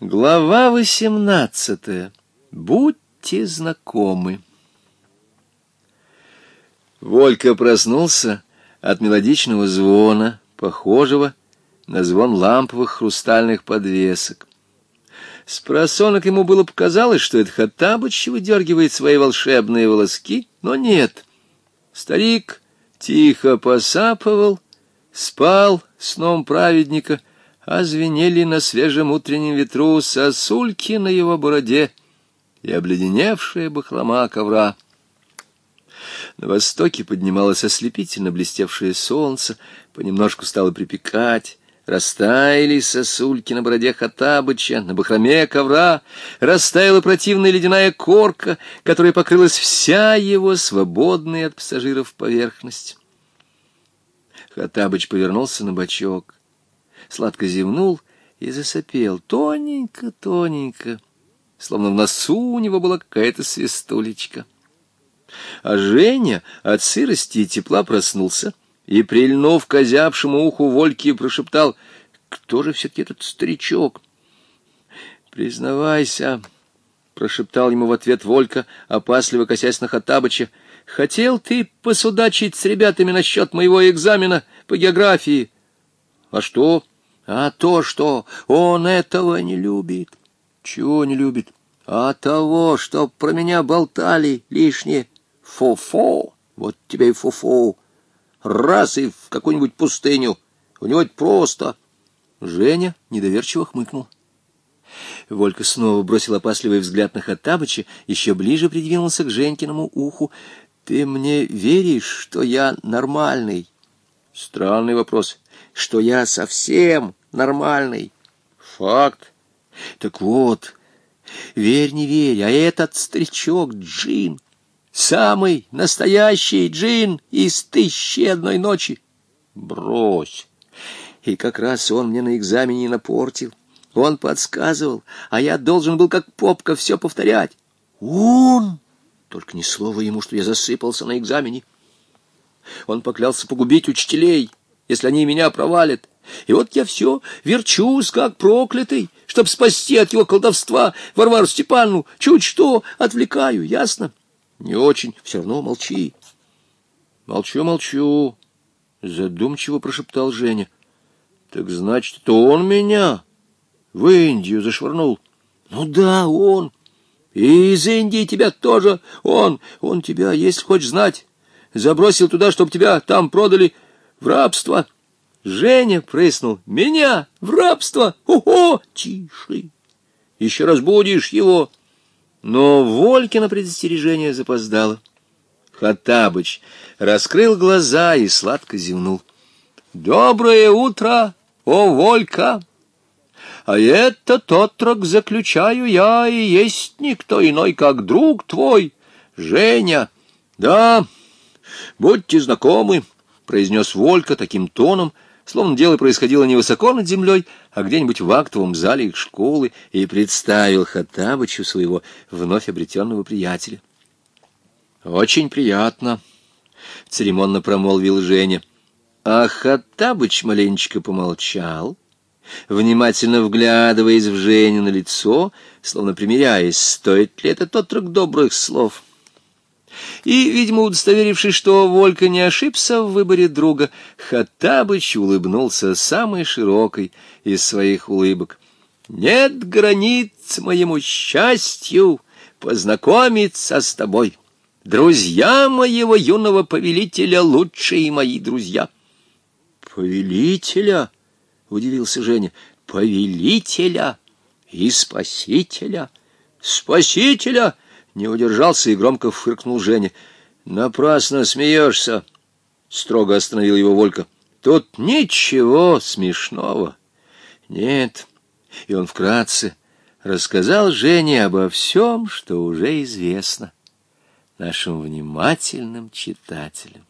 Глава восемнадцатая. Будьте знакомы. Волька проснулся от мелодичного звона, похожего на звон ламповых хрустальных подвесок. С просонок ему было показалось, что это Хаттабыч выдергивает свои волшебные волоски, но нет. Старик тихо посапывал, спал сном праведника — озвенели на свежем утреннем ветру сосульки на его бороде и обледеневшая бахлома ковра. На востоке поднималось ослепительно блестевшее солнце, понемножку стало припекать, растаяли сосульки на бороде Хатабыча, на бахроме ковра, растаяла противная ледяная корка, которая покрылась вся его свободная от пассажиров поверхность. Хатабыч повернулся на бочок сладко зевнул и засопел тоненько-тоненько, словно в носу у него была какая-то свистулечка. А Женя от сырости и тепла проснулся и, прильнув к озябшему уху Вольки, прошептал, «Кто же все-таки этот старичок?» «Признавайся», — прошептал ему в ответ Волька, опасливо косясь на Хаттабыча, «хотел ты посудачить с ребятами насчет моего экзамена по географии». «А что?» А то, что он этого не любит. Чего не любит? А того, что про меня болтали лишнее. Фо-фо, вот тебе и фо-фо. Раз и в какую-нибудь пустыню. У него просто... Женя недоверчиво хмыкнул. Волька снова бросил опасливый взгляд на Хаттабыча, еще ближе придвинулся к Женькиному уху. «Ты мне веришь, что я нормальный?» «Странный вопрос что я совсем нормальный. Факт. Так вот, верь, не верь, а этот старичок Джин, самый настоящий Джин из «Тысячи одной ночи». Брось. И как раз он мне на экзамене напортил. Он подсказывал, а я должен был как попка все повторять. Он! Только ни слова ему, что я засыпался на экзамене. Он поклялся погубить учителей если они меня провалят. И вот я все верчусь, как проклятый, чтобы спасти от его колдовства Варвару Степану Чуть что отвлекаю, ясно? Не очень, все равно молчи. Молчу, молчу, задумчиво прошептал Женя. Так значит, то он меня в Индию зашвырнул. Ну да, он. И из Индии тебя тоже он. Он тебя, если хочешь знать, забросил туда, чтобы тебя там продали в рабство. Женя прыснул. Меня в рабство! Ого! Тише! Еще раз будешь его! Но Волькина предостережение запоздало. Хаттабыч раскрыл глаза и сладко зевнул. «Доброе утро, о Волька! А этот отрок, заключаю я, и есть никто иной, как друг твой, Женя. Да, будьте знакомы» произнес Волька таким тоном, словно дело происходило не высоко над землей, а где-нибудь в актовом зале их школы, и представил Хаттабычу своего вновь обретенного приятеля. «Очень приятно», — церемонно промолвил Женя. А Хаттабыч маленечко помолчал, внимательно вглядываясь в Женю на лицо, словно примеряясь, стоит ли это тот трек добрых слов — и, видимо, удостоверившись, что Волька не ошибся в выборе друга, Хаттабыч улыбнулся самой широкой из своих улыбок. «Нет границ моему счастью познакомиться с тобой. Друзья моего юного повелителя лучшие мои друзья». «Повелителя?» — удивился Женя. «Повелителя и спасителя». «Спасителя!» Не удержался и громко фыркнул Женя. «Напрасно смеешься!» — строго остановил его Волька. «Тут ничего смешного!» «Нет!» И он вкратце рассказал Жене обо всем, что уже известно нашим внимательным читателям.